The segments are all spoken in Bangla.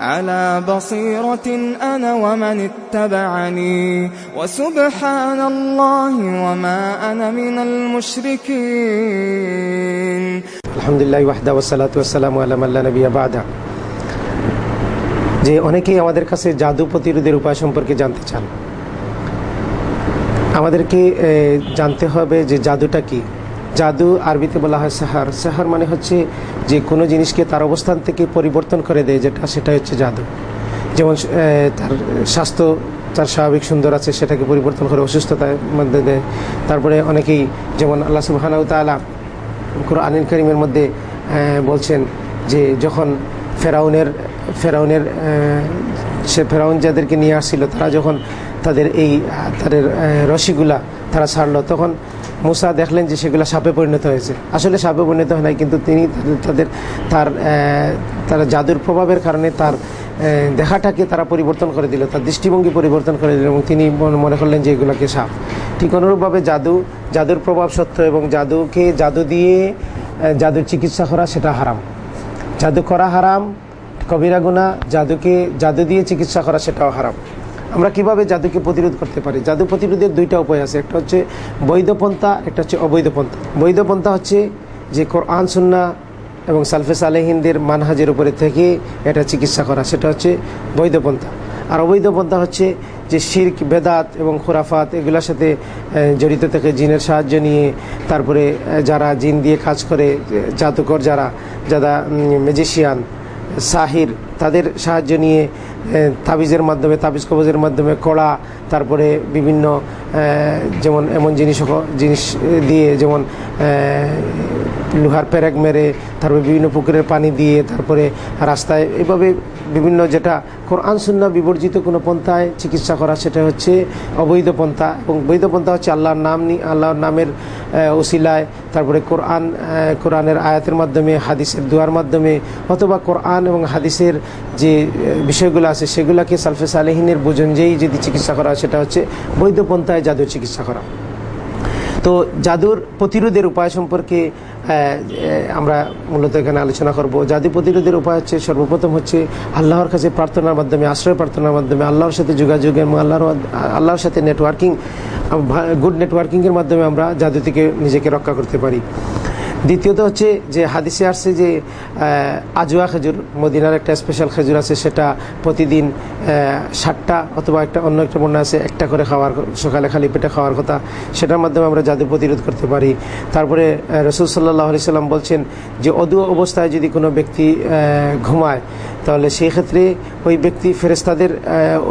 على بصيرة أنا ومن اتبعني وسبحان الله وما أنا من المشركين আলহামদুলিল্লাহ ওয়াহদা ওসালাত ওয়াসালাম আলাম আল্লাহ নবী বাদা যে অনেকেই আমাদের কাছে জাদু প্রতিরোধের উপায় সম্পর্কে জানতে চান আমাদেরকে এ, জানতে হবে যে জাদুটা কি জাদু আরবিতে বলা হয় সাহার। সাহার মানে হচ্ছে যে কোনো জিনিসকে তার অবস্থান থেকে পরিবর্তন করে দেয়, যেটা সেটা হচ্ছে জাদু। যেমন তার স্বাস্থ্য, তার স্বাভাবিক সুন্দর আছে, সেটাকে পরিবর্তন করে অসুস্থতার মধ্যে দেয়। তারপরে অনেকেই, যেমন আল্লাহ সুবাহানাউ তালা কোরআনিল করিমের মধ্যে বলছেন যে যখন ফেরাউনের ফেরাউনের সে ফেরাউন যাদেরকে নিয়ে আসছিল, তারা যখন তাদের এই, তাদের রশিগুলা তারা ছাড়লো, তখন মুসা দেখলেন যে সেগুলো সাপে পরিণত হয়েছে। আসলে সাপে পরিণত হয় নাই, কিন্তু তিনি তাদের- তার তার জাদুর প্রভাবের কারণে তার দেখাটাকে তারা পরিবর্তন করে দিল, তার দৃষ্টিভঙ্গি পরিবর্তন করে দিল এবং তিনি মনে- করলেন যে এগুলোকে সাপ। ঠিক অনুরূপভাবে জাদু, জাদুর প্রভাব সত্য এবং জাদুকে, জাদু দিয়ে জাদুর চিকিৎসা করা সেটা হারাম। জাদু করা হারাম, কবিরা গুণা জাদুকে, জাদু দিয়ে চিকিৎসা করা সেটাও হারাম। আমরা কীভাবে জাদুকে প্রতিরোধ করতে পারি? জাদু প্রতিরোধের দুইটা উপায় আছে। একটা হচ্ছে বৈধ পন্থা, একটা হচ্ছে অবৈধ পন্থা। বৈধ পন্থা হচ্ছে যে কোরআন সুন্না এবং সালফেস আলহিনদের মানহাজের উপরে থেকে এটা চিকিৎসা করা। সেটা হচ্ছে বৈধ পন্থা। আর অবৈধ পন্থা হচ্ছে যে শির্ক, বেদাত এবং খোরাফাত এগুলোর সাথে জড়িত থেকে জিনের সাহায্য নিয়ে তারপরে যারা জিন দিয়ে কাজ করে জাদুকর যারা যারা ম্যাজিশিয়ান সাহির, তাদের সাহায্য নিয়ে তাবিজের মাধ্যমে, তাবিজ কবজের মাধ্যমে কড়া, তারপরে বিভিন্ন যেমন এমন জিনিস জিনিস দিয়ে যেমন লোহার প্যারেক মেরে, তারপরে বিভিন্ন পুকুরের পানি দিয়ে, তারপরে রাস্তায়, এভাবে বিভিন্ন যেটা কোরআন শূন্য বিবর্জিত কোনো পন্থায় চিকিৎসা করা, সেটা হচ্ছে অবৈধ পন্থা। এবং বৈধ পন্থা হচ্ছে আল্লাহর নাম আল্লাহর নামের ওসিলায়, তারপরে কোরআন কোরআনের আয়াতের মাধ্যমে, হাদিসের দোয়ার মাধ্যমে, অথবা কোরআন এবং হাদিসের যে বিষয়গুলো আছে, সেগুলাকে সালফেস আলহিনের বুঝন যেই যদি চিকিৎসা করা সেটা হচ্ছে বৈধ পন্থায় জাদুর চিকিৎসা করা। তো জাদুর প্রতিরোধের উপায় সম্পর্কে আমরা মূলত এখানে আলোচনা করব। জাদু প্রতিরোধের উপায় হচ্ছে, সর্বপ্রথম হচ্ছে আল্লাহর কাছে প্রার্থনার মাধ্যমে, আশ্রয় প্রার্থনার মাধ্যমে, আল্লাহর সাথে যোগাযোগ এবং আল্লাহর আল্লাহর সাথে নেটওয়ার্কিং গুড নেটওয়ার্কিংয়ের মাধ্যমে আমরা জাদু থেকে নিজেকে রক্ষা করতে পারি। দ্বিতীয়ত হচ্ছে যে হাদিসে আসছে যে আজুয়া খেজুর, মদিনার একটা স্পেশাল খেজুর আছে, সেটা প্রতিদিন ষাটটা অথবা একটা অন্য একটা বন্যা আছে, একটা করে খাওয়ার সকালে খালি পেটে খাওয়ার কথা, সেটার মাধ্যমে আমরা জাদু প্রতিরোধ করতে পারি। তারপরে রসুল সাল্লাহ আলি সাল্লাম বলছেন যে অদু অবস্থায় যদি কোনো ব্যক্তি ঘুমায়, তাহলে সেই ক্ষেত্রে ওই ব্যক্তি ফেরেস্তাদের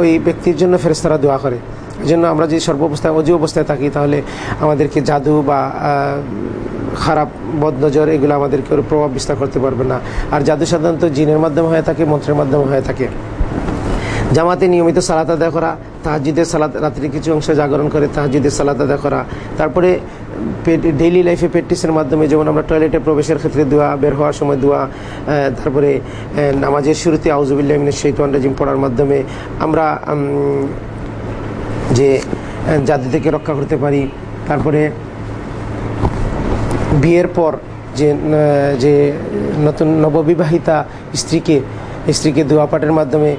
ওই ব্যক্তির জন্য ফেরেস্তারা দোয়া করে। এই জন্য আমরা যদি সর্বাবস্থায় অজু অবস্থায় থাকি, তাহলে আমাদেরকে জাদু বা খারাপ বদনজর, এগুলো আমাদেরকে প্রভাব বিস্তার করতে পারবে না। আর জাদু সাধারণত জিনের মাধ্যমে হয়ে থাকে, মন্ত্রের মাধ্যমে হয়ে থাকে। জামাতে নিয়মিত সালাত আদায় করা তাহাজিদের সালাত রাত্রি কিছু অংশ জাগরণ করে তাহাজিদের সালাত আদায় করা। তারপরে ডেইলি লাইফে প্র্যাকটিসের মাধ্যমে যেমন আমরা টয়লেটে প্রবেশের ক্ষেত্রে দোয়া, বের হওয়ার সময় দোয়া তারপরে নামাজের শুরুতে আউজুবিল্লাহমিনের শৈতান রাজিম পড়ার মাধ্যমে আমরা যে জাতি থেকে রক্ষা করতে পারি। তারপরে বিয়ের পর যে যে নতুন নববিবাহিতা স্ত্রীকে স্ত্রীকে দোয়া পাঠের মাধ্যমে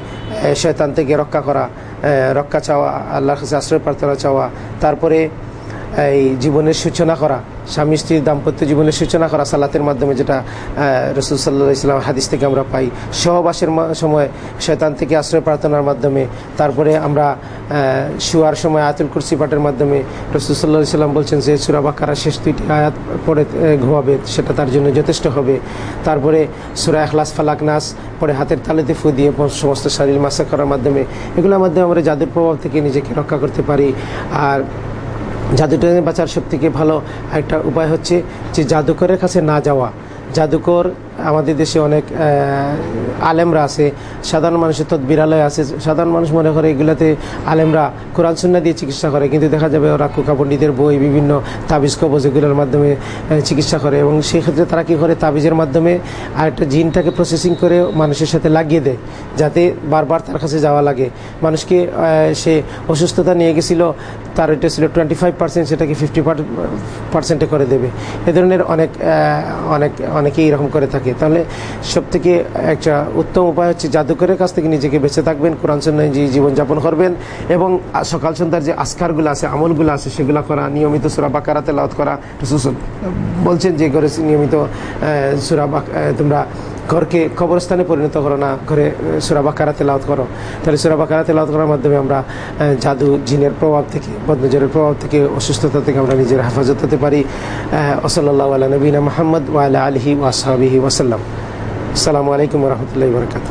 শয়তান থেকে রক্ষা করা রক্ষা চাওয়া আল্লাহ আশ্রয় প্রার্থনা চাওয়া, তারপরে এই জীবনের সূচনা করা, স্বামী স্ত্রীর দাম্পত্য জীবনের সূচনা করা, সালাতের মাধ্যমে যেটা রসুল সাল্লাহ ইসলাম হাদিস থেকে আমরা পাই। সহবাসের সময় শয়তান থেকে আশ্রয় প্রার্থনার মাধ্যমে, তারপরে আমরা শুয়ার সময় আয়াতুল কুরসি পাঠের মাধ্যমে রসুল সাল্লাহ ইসলাম বলছেন যে, সুরা বাকারা শেষ দুইটি আয়াত পরে ঘুমাবে, সেটা তার জন্য যথেষ্ট হবে। তারপরে সুরা এখলাস ফালাক, নাস, পরে হাতের তালেতে ফু দিয়ে সমস্ত শারীর মাসা করার মাধ্যমে, এগুলোর মাধ্যমে আমরা জাদুর প্রভাব থেকে নিজেকে রক্ষা করতে পারি। আর জাদুটা বাঁচার সব থেকে ভালো একটা উপায় হচ্ছে যে জাদুকরের কাছে না যাওয়া। জাদুকর আমাদের দেশে অনেক আলেমরা আছে, সাধারণ মানুষের তদবিরালয় আছে। সাধারণ মানুষ মনে করে এগুলাতে আলেমরা কোরআন সুন্না দিয়ে চিকিৎসা করে, কিন্তু দেখা যাবে ওরা কুকা পণ্ডিতের বই, বিভিন্ন তাবিজ, কবজ এগুলোর মাধ্যমে চিকিৎসা করে এবং সেক্ষেত্রে তারা কী করে? তাবিজের মাধ্যমে আরেকটা জিনটাকে প্রসেসিং করে মানুষের সাথে লাগিয়ে দেয়, যাতে বারবার তার কাছে যাওয়া লাগে। মানুষকে সে অসুস্থতা নিয়ে গেছিল, তার এটা ছিল টোয়েন্টি ফাইভ পার্সেন্ট সেটাকে ফিফটি পার্সেন্টে করে দেবে। এ ধরনের অনেক অনেক, অনেকেই এরকম করে থাকে। তাহলে সব থেকে একটা উত্তম উপায় হচ্ছে জাদুকরের কাছ থেকে নিজেকে বেঁচে থাকবেন, কোরআন সন্ন্যায় জীবনযাপন করবেন এবং সকাল সন্ধ্যার যে আস্কারগুলো আছে, আমলগুলো আছে, সেগুলো করা, নিয়মিত সুরা বাকারাতে লাউত করা। বলছেন যে করে নিয়মিত সুরা তোমরা ঘরকে কবরস্থানে পরিণত করো না, ঘরে সুরা তেলাওত করো। তাহলে সুরা তেলাওত করার মাধ্যমে আমরা জাদু জিনের প্রভাব থেকে, বদনজরের প্রভাব থেকে, অসুস্থতা থেকে আমরা নিজের হেফাজত হতে পারি। ওসল্লাহ আলা নবীনা মোহাম্মদ ওয়াল আলহি ওয়াসাবিহি ওয়াসাল্লাম আসসালামু আলাইকুম রহমতুল্লাহ বরকাত